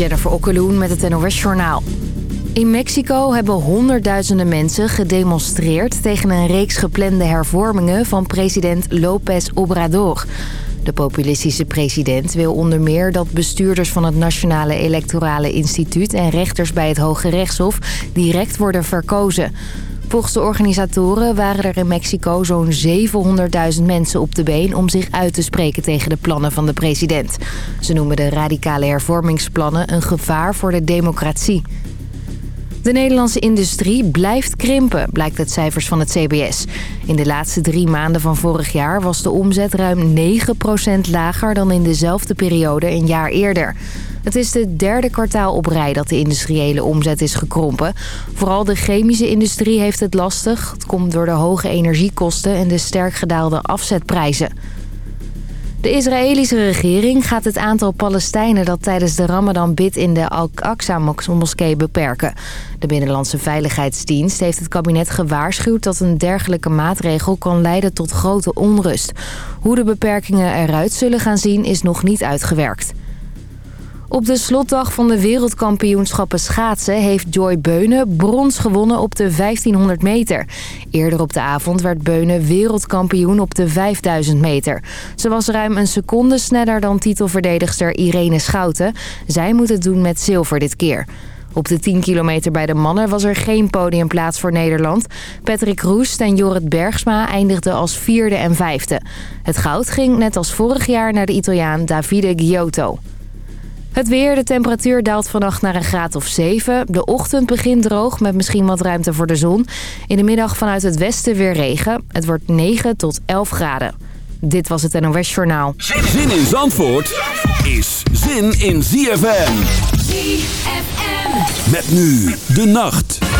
Jennifer Okkeloen met het NOS Journaal. In Mexico hebben honderdduizenden mensen gedemonstreerd... tegen een reeks geplande hervormingen van president López Obrador. De populistische president wil onder meer dat bestuurders van het Nationale Electorale Instituut... en rechters bij het Hoge Rechtshof direct worden verkozen... Volgens de organisatoren waren er in Mexico zo'n 700.000 mensen op de been... om zich uit te spreken tegen de plannen van de president. Ze noemen de radicale hervormingsplannen een gevaar voor de democratie. De Nederlandse industrie blijft krimpen, blijkt uit cijfers van het CBS. In de laatste drie maanden van vorig jaar was de omzet ruim 9% lager dan in dezelfde periode een jaar eerder. Het is de derde kwartaal op rij dat de industriële omzet is gekrompen. Vooral de chemische industrie heeft het lastig. Het komt door de hoge energiekosten en de sterk gedaalde afzetprijzen. De Israëlische regering gaat het aantal Palestijnen dat tijdens de Ramadan bidt in de Al-Aqsa-moskee beperken. De Binnenlandse Veiligheidsdienst heeft het kabinet gewaarschuwd dat een dergelijke maatregel kan leiden tot grote onrust. Hoe de beperkingen eruit zullen gaan zien is nog niet uitgewerkt. Op de slotdag van de wereldkampioenschappen schaatsen heeft Joy Beunen brons gewonnen op de 1500 meter. Eerder op de avond werd Beunen wereldkampioen op de 5000 meter. Ze was ruim een seconde sneller dan titelverdedigster Irene Schouten. Zij moet het doen met zilver dit keer. Op de 10 kilometer bij de mannen was er geen podiumplaats voor Nederland. Patrick Roest en Jorrit Bergsma eindigden als vierde en vijfde. Het goud ging net als vorig jaar naar de Italiaan Davide Giotto. Het weer, de temperatuur daalt vannacht naar een graad of 7. De ochtend begint droog met misschien wat ruimte voor de zon. In de middag vanuit het westen weer regen. Het wordt 9 tot 11 graden. Dit was het NOS Journaal. Zin in Zandvoort is zin in ZFM. ZFM. Met nu de nacht.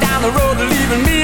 down the road leaving me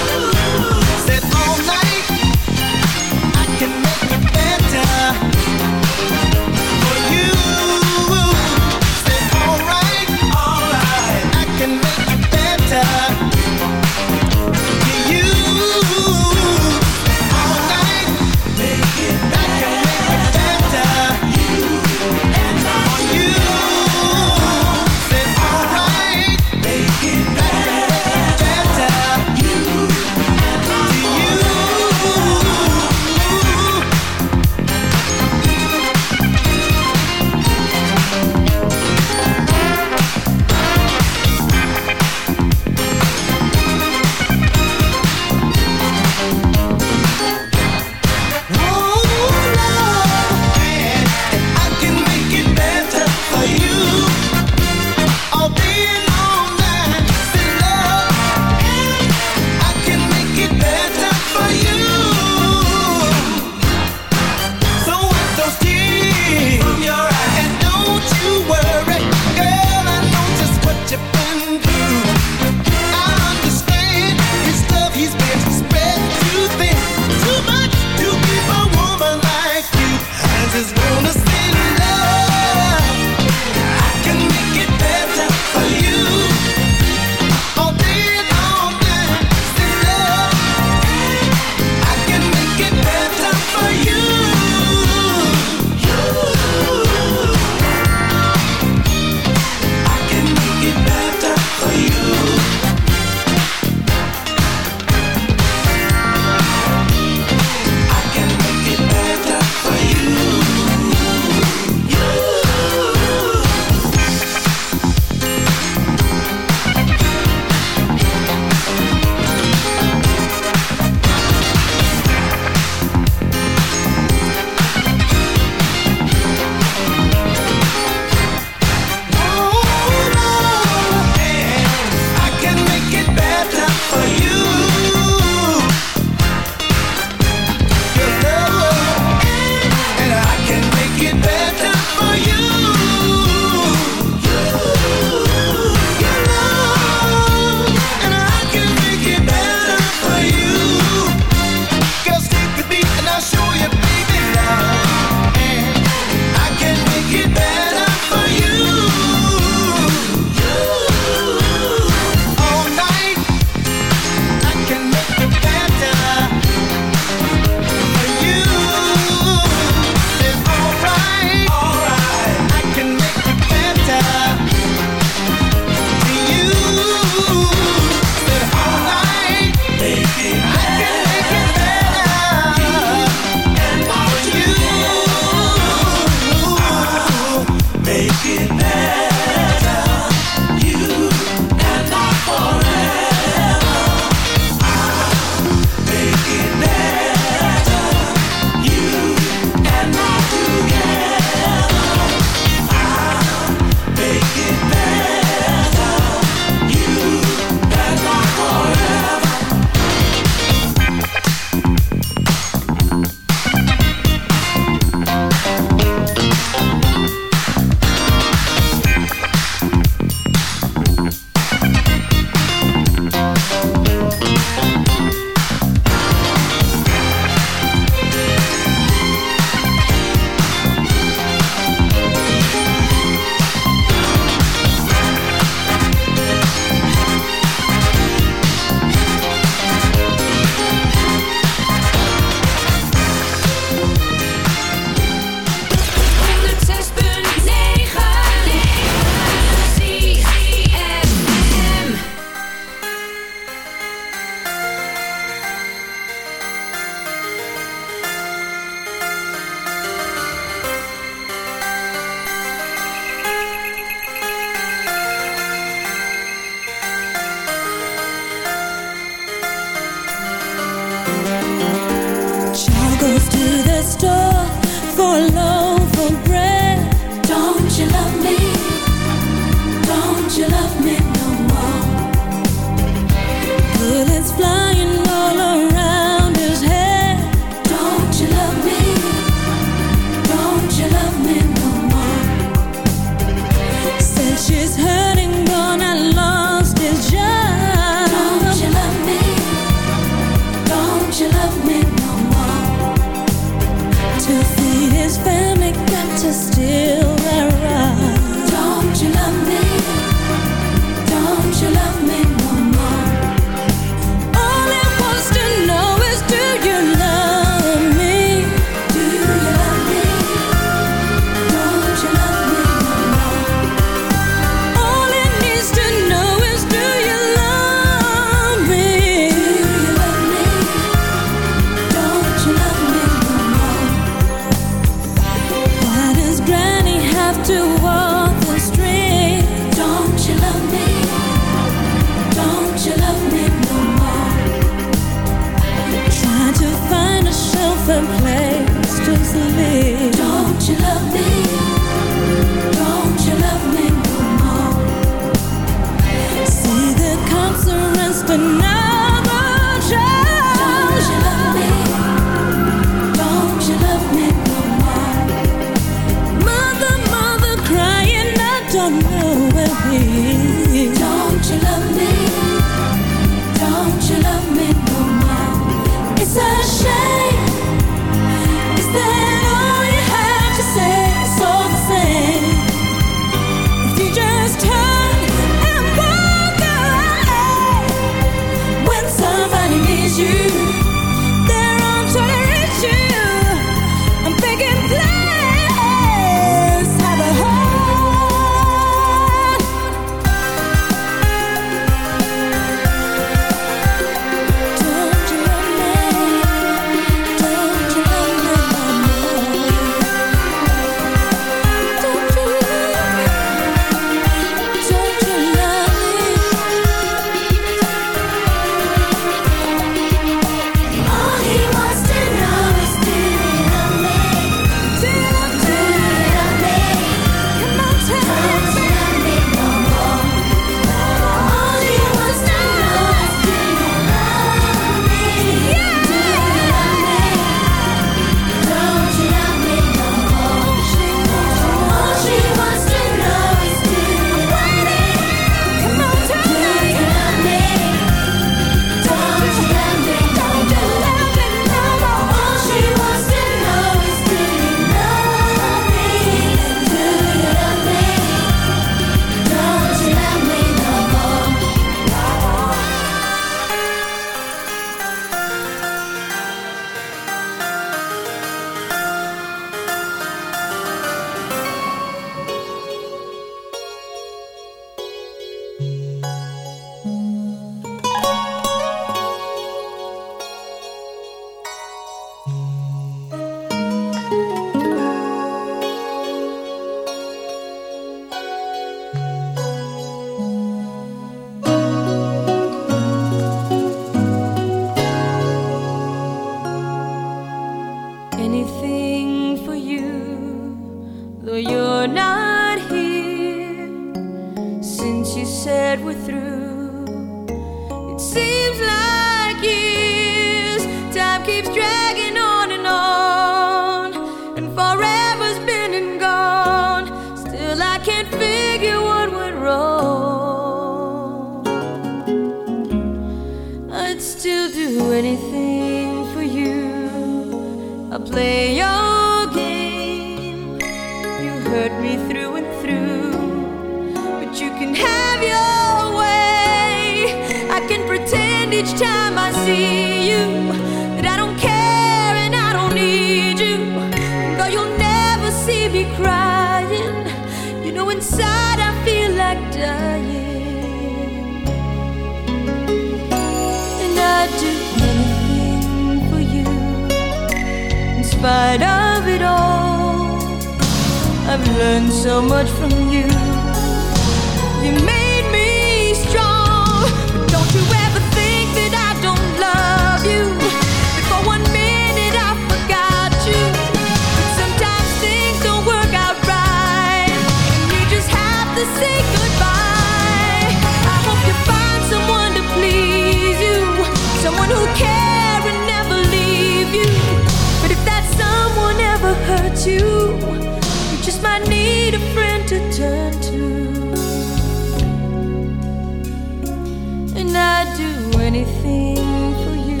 anything for you.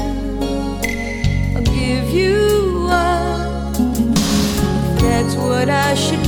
I'll give you up. That's what I should